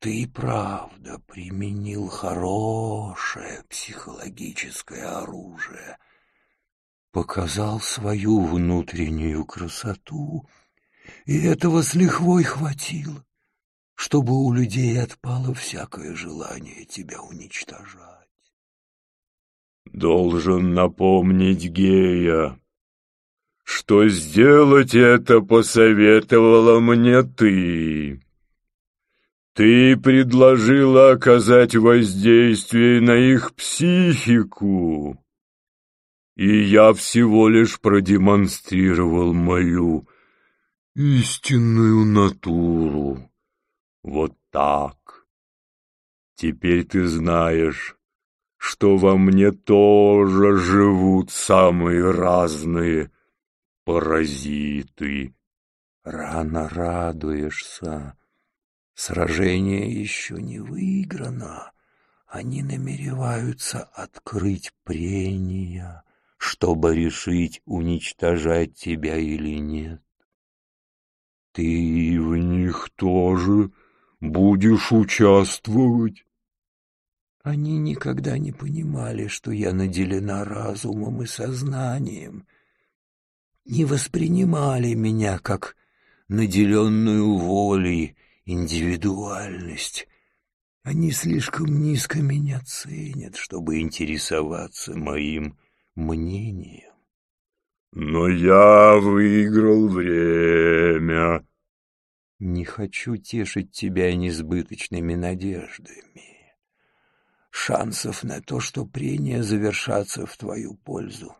ты правда применил хорошее психологическое оружие, показал свою внутреннюю красоту, и этого с лихвой хватило, чтобы у людей отпало всякое желание тебя уничтожать. Должен напомнить Гея, что сделать это посоветовала мне ты. Ты предложила оказать воздействие на их психику, и я всего лишь продемонстрировал мою истинную натуру. Вот так. Теперь ты знаешь, что во мне тоже живут самые разные паразиты. Рано радуешься. Сражение еще не выиграно. Они намереваются открыть прения, чтобы решить, уничтожать тебя или нет. Ты в них тоже будешь участвовать? Они никогда не понимали, что я наделена разумом и сознанием, не воспринимали меня как наделенную волей индивидуальность. Они слишком низко меня ценят, чтобы интересоваться моим мнением. Но я выиграл время. Не хочу тешить тебя несбыточными надеждами. Шансов на то, что прения завершатся в твою пользу,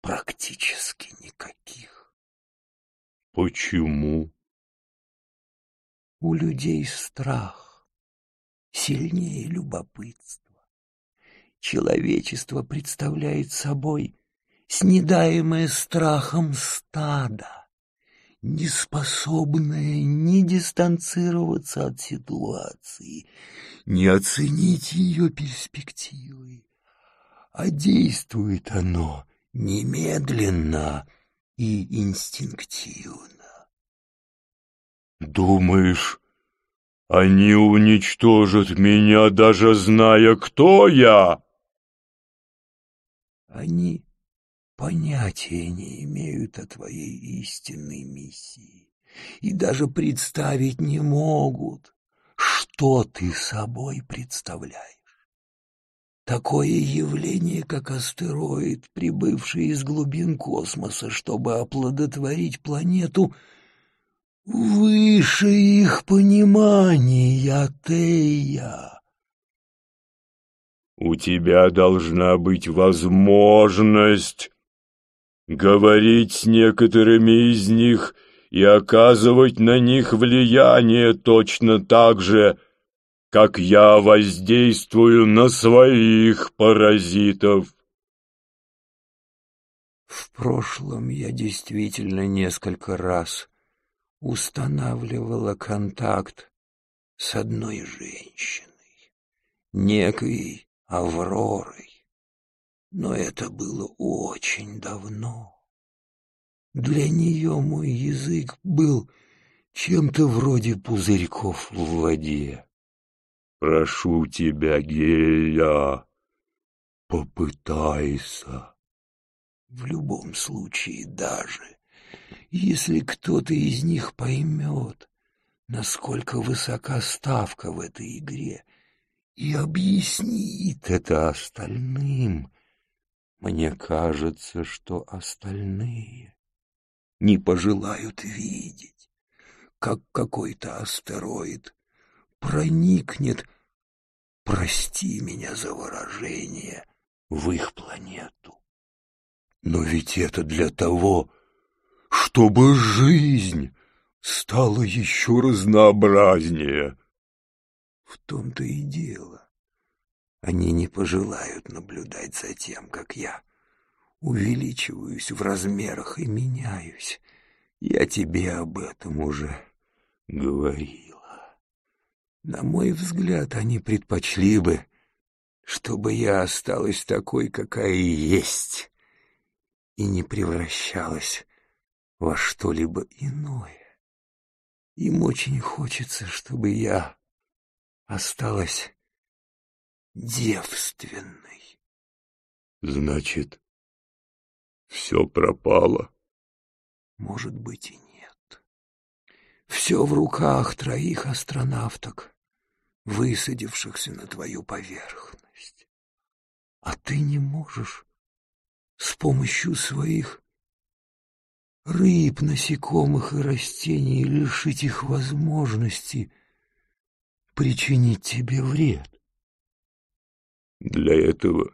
практически никаких. Почему? У людей страх сильнее любопытства. Человечество представляет собой снедаемое страхом стадо, неспособное ни дистанцироваться от ситуации, ни оценить ее перспективы. А действует оно немедленно и инстинктивно. Думаешь, они уничтожат меня, даже зная, кто я? Они понятия не имеют о твоей истинной миссии и даже представить не могут, что ты собой представляешь. Такое явление, как астероид, прибывший из глубин космоса, чтобы оплодотворить планету, выше их понимания, Тея. У тебя должна быть возможность говорить с некоторыми из них и оказывать на них влияние точно так же, как я воздействую на своих паразитов. В прошлом я действительно несколько раз устанавливала контакт с одной женщиной, некой Авророй. Но это было очень давно. Для нее мой язык был чем-то вроде пузырьков в воде. Прошу тебя, Гея, попытайся. В любом случае, даже если кто-то из них поймет, насколько высока ставка в этой игре, и объяснит это остальным, мне кажется, что остальные не пожелают видеть, как какой-то астероид проникнет, прости меня за выражение, в их планету. Но ведь это для того, чтобы жизнь стала еще разнообразнее. В том-то и дело. Они не пожелают наблюдать за тем, как я увеличиваюсь в размерах и меняюсь. Я тебе об этом уже говорила. На мой взгляд, они предпочли бы, чтобы я осталась такой, какая есть, и не превращалась во что-либо иное. Им очень хочется, чтобы я осталась девственной. Значит, все пропало? Может быть и нет. Все в руках троих астронавток, высадившихся на твою поверхность. А ты не можешь с помощью своих рыб, насекомых и растений лишить их возможности причинить тебе вред. Для этого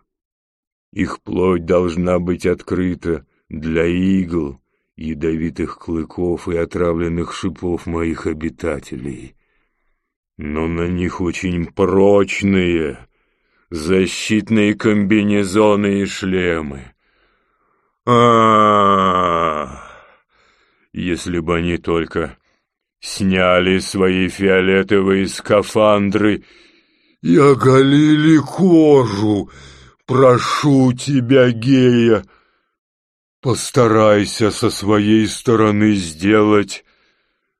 их плоть должна быть открыта для игл, ядовитых клыков и отравленных шипов моих обитателей. Но на них очень прочные защитные комбинезоны и шлемы. А, -а, -а, если бы они только сняли свои фиолетовые скафандры и оголили кожу. Прошу тебя, гея, постарайся со своей стороны сделать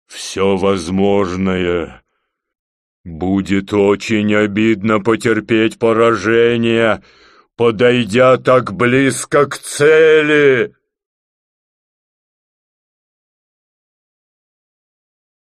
все возможное. Будет очень обидно потерпеть поражение, подойдя так близко к цели.